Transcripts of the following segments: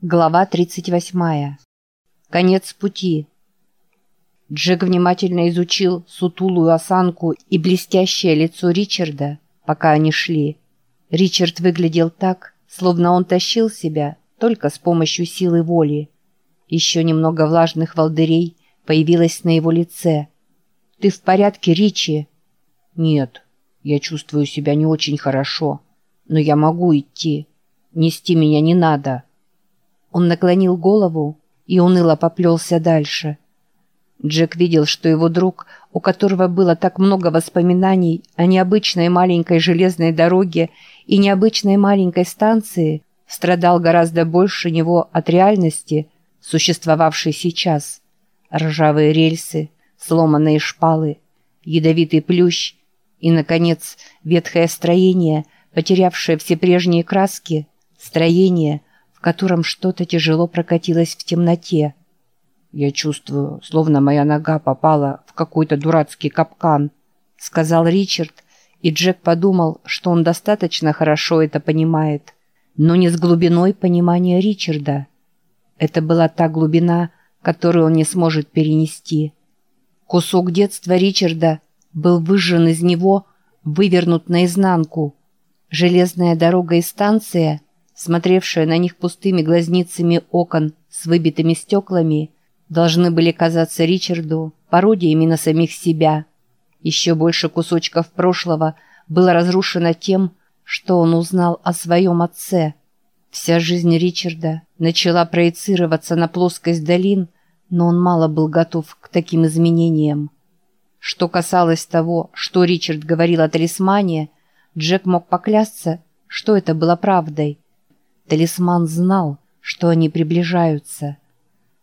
Глава 38. Конец пути. Джек внимательно изучил сутулую осанку и блестящее лицо Ричарда, пока они шли. Ричард выглядел так, словно он тащил себя только с помощью силы воли. Еще немного влажных волдырей появилось на его лице. «Ты в порядке, Ричи?» «Нет, я чувствую себя не очень хорошо, но я могу идти. Нести меня не надо». Он наклонил голову и уныло поплелся дальше. Джек видел, что его друг, у которого было так много воспоминаний о необычной маленькой железной дороге и необычной маленькой станции, страдал гораздо больше него от реальности, существовавшей сейчас. Ржавые рельсы, сломанные шпалы, ядовитый плющ и, наконец, ветхое строение, потерявшее все прежние краски, строение – в котором что-то тяжело прокатилось в темноте. «Я чувствую, словно моя нога попала в какой-то дурацкий капкан», — сказал Ричард, и Джек подумал, что он достаточно хорошо это понимает, но не с глубиной понимания Ричарда. Это была та глубина, которую он не сможет перенести. Кусок детства Ричарда был выжжен из него, вывернут наизнанку. Железная дорога и станция — смотревшие на них пустыми глазницами окон с выбитыми стеклами, должны были казаться Ричарду пародиями на самих себя. Еще больше кусочков прошлого было разрушено тем, что он узнал о своем отце. Вся жизнь Ричарда начала проецироваться на плоскость долин, но он мало был готов к таким изменениям. Что касалось того, что Ричард говорил о талисмане, Джек мог поклясться, что это было правдой – Талисман знал, что они приближаются.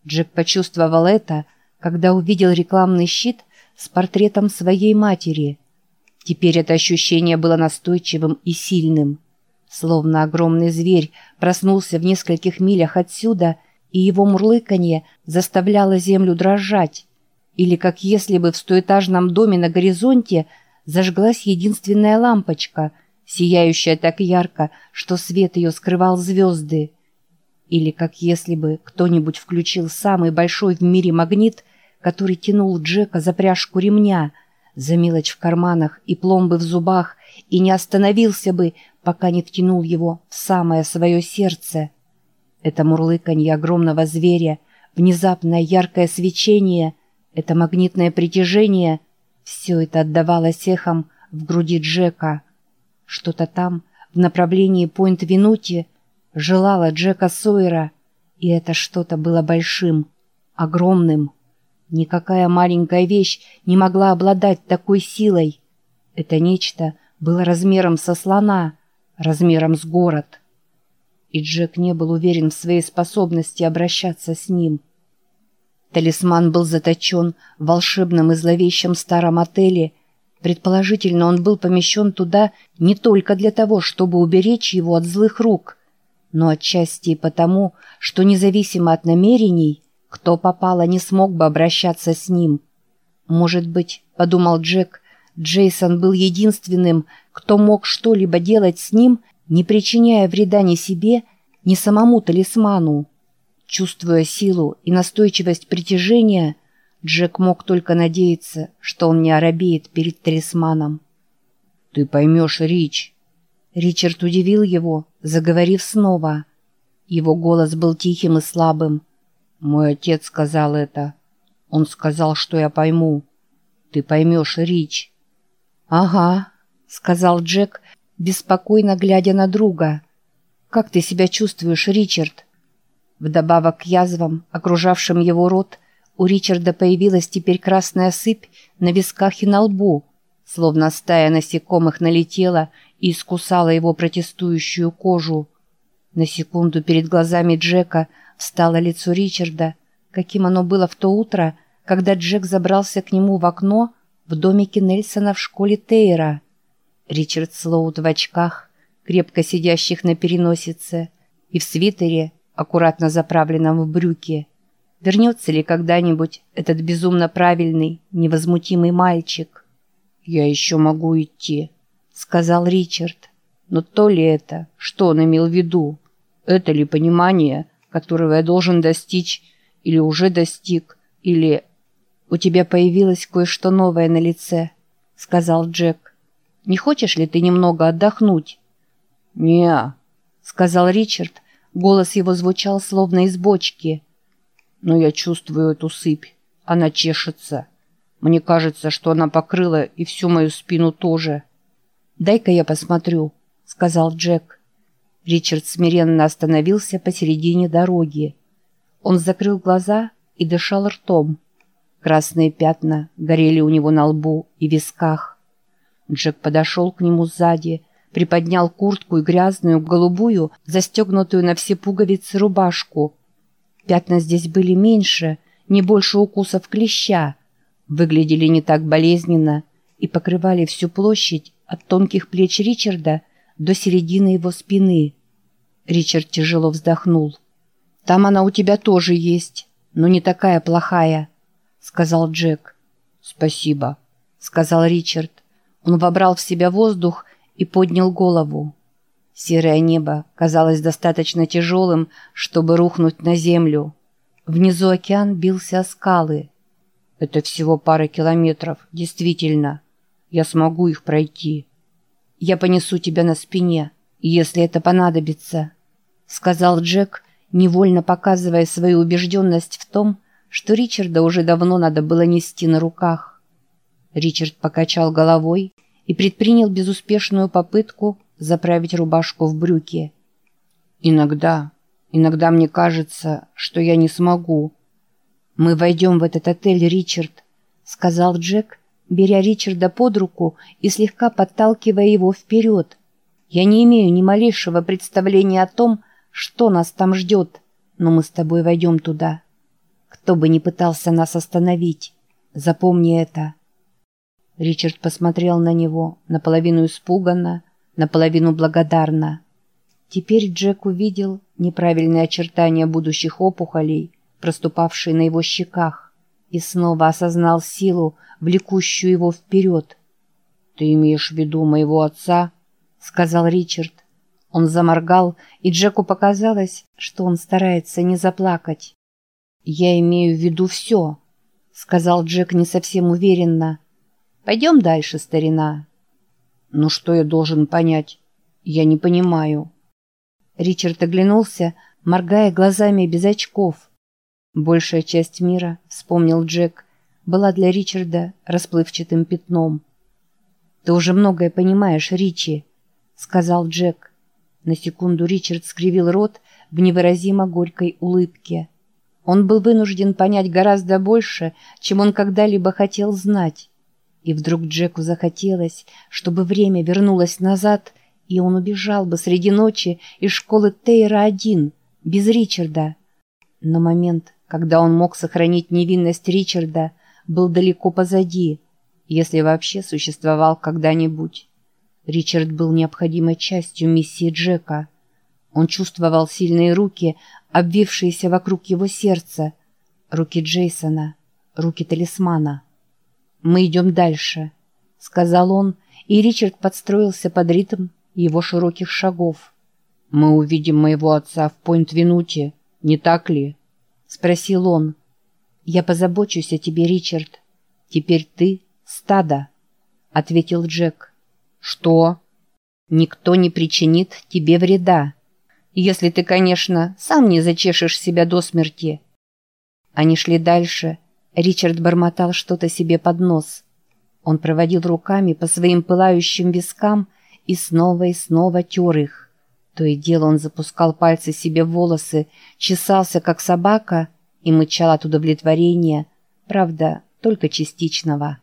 Джек почувствовал это, когда увидел рекламный щит с портретом своей матери. Теперь это ощущение было настойчивым и сильным. Словно огромный зверь проснулся в нескольких милях отсюда, и его мурлыканье заставляло землю дрожать. Или как если бы в стоэтажном доме на горизонте зажглась единственная лампочка — сияющая так ярко, что свет ее скрывал звезды. Или как если бы кто-нибудь включил самый большой в мире магнит, который тянул Джека за пряжку ремня, за мелочь в карманах и пломбы в зубах, и не остановился бы, пока не втянул его в самое свое сердце. Это мурлыканье огромного зверя, внезапное яркое свечение, это магнитное притяжение — все это отдавалось эхом в груди Джека. Что-то там, в направлении Пойнт-Винути, желала Джека Сойера, и это что-то было большим, огромным. Никакая маленькая вещь не могла обладать такой силой. Это нечто было размером со слона, размером с город. И Джек не был уверен в своей способности обращаться с ним. Талисман был заточен в волшебном и зловещем старом отеле – Предположительно, он был помещен туда не только для того, чтобы уберечь его от злых рук, но отчасти и потому, что независимо от намерений, кто попало не смог бы обращаться с ним. Может быть, подумал Джек, Джейсон был единственным, кто мог что-либо делать с ним, не причиняя вреда ни себе, ни самому талисману. Чувствуя силу и настойчивость притяжения, Джек мог только надеяться, что он не оробеет перед талисманом. «Ты поймешь, Рич!» Ричард удивил его, заговорив снова. Его голос был тихим и слабым. «Мой отец сказал это. Он сказал, что я пойму. Ты поймешь, Рич!» «Ага», — сказал Джек, беспокойно глядя на друга. «Как ты себя чувствуешь, Ричард?» Вдобавок к язвам, окружавшим его рот, — у Ричарда появилась теперь красная сыпь на висках и на лбу, словно стая насекомых налетела и искусала его протестующую кожу. На секунду перед глазами Джека встало лицо Ричарда, каким оно было в то утро, когда Джек забрался к нему в окно в домике Нельсона в школе Тейра. Ричард Слоут в очках, крепко сидящих на переносице, и в свитере, аккуратно заправленном в брюки. Вернется ли когда-нибудь этот безумно правильный, невозмутимый мальчик? «Я еще могу идти», — сказал Ричард. Но то ли это, что он имел в виду? Это ли понимание, которого я должен достичь, или уже достиг, или... «У тебя появилось кое-что новое на лице», — сказал Джек. «Не хочешь ли ты немного отдохнуть?» «Не-а», сказал Ричард. Голос его звучал словно из бочки. «Но я чувствую эту сыпь. Она чешется. Мне кажется, что она покрыла и всю мою спину тоже». «Дай-ка я посмотрю», — сказал Джек. Ричард смиренно остановился посередине дороги. Он закрыл глаза и дышал ртом. Красные пятна горели у него на лбу и висках. Джек подошел к нему сзади, приподнял куртку и грязную, голубую, застегнутую на все пуговицы рубашку. Пятна здесь были меньше, не больше укусов клеща, выглядели не так болезненно и покрывали всю площадь от тонких плеч Ричарда до середины его спины. Ричард тяжело вздохнул. «Там она у тебя тоже есть, но не такая плохая», сказал Джек. «Спасибо», — сказал Ричард. Он вобрал в себя воздух и поднял голову. Серое небо казалось достаточно тяжелым, чтобы рухнуть на землю. Внизу океан бился о скалы. «Это всего пара километров, действительно. Я смогу их пройти». «Я понесу тебя на спине, если это понадобится», — сказал Джек, невольно показывая свою убежденность в том, что Ричарда уже давно надо было нести на руках. Ричард покачал головой и предпринял безуспешную попытку заправить рубашку в брюки. «Иногда, иногда мне кажется, что я не смогу». «Мы войдем в этот отель, Ричард», — сказал Джек, беря Ричарда под руку и слегка подталкивая его вперед. «Я не имею ни малейшего представления о том, что нас там ждет, но мы с тобой войдем туда». Кто бы ни пытался нас остановить, запомни это. Ричард посмотрел на него, наполовину испуганно, наполовину благодарно. Теперь Джек увидел неправильные очертания будущих опухолей, проступавшие на его щеках, и снова осознал силу, влекущую его вперед. «Ты имеешь в виду моего отца?» — сказал Ричард. Он заморгал, и Джеку показалось, что он старается не заплакать. «Я имею в виду все», — сказал Джек не совсем уверенно. «Пойдем дальше, старина». «Ну что я должен понять? Я не понимаю». Ричард оглянулся, моргая глазами без очков. Большая часть мира, вспомнил Джек, была для Ричарда расплывчатым пятном. «Ты уже многое понимаешь, Ричи», — сказал Джек. На секунду Ричард скривил рот в невыразимо горькой улыбке. Он был вынужден понять гораздо больше, чем он когда-либо хотел знать. И вдруг Джеку захотелось, чтобы время вернулось назад, и он убежал бы среди ночи из школы Тейра-1, без Ричарда. Но момент, когда он мог сохранить невинность Ричарда, был далеко позади, если вообще существовал когда-нибудь. Ричард был необходимой частью миссии Джека. Он чувствовал сильные руки, обвившиеся вокруг его сердца, руки Джейсона, руки талисмана. «Мы идем дальше», — сказал он, и Ричард подстроился под ритм его широких шагов. «Мы увидим моего отца в Пойнт-Винуте, не так ли?» — спросил он. «Я позабочусь о тебе, Ричард. Теперь ты — стадо», — ответил Джек. «Что?» «Никто не причинит тебе вреда», если ты, конечно, сам не зачешешь себя до смерти. Они шли дальше. Ричард бормотал что-то себе под нос. Он проводил руками по своим пылающим вискам и снова и снова тер их. То и дело он запускал пальцы себе в волосы, чесался, как собака, и мычал от удовлетворения, правда, только частичного.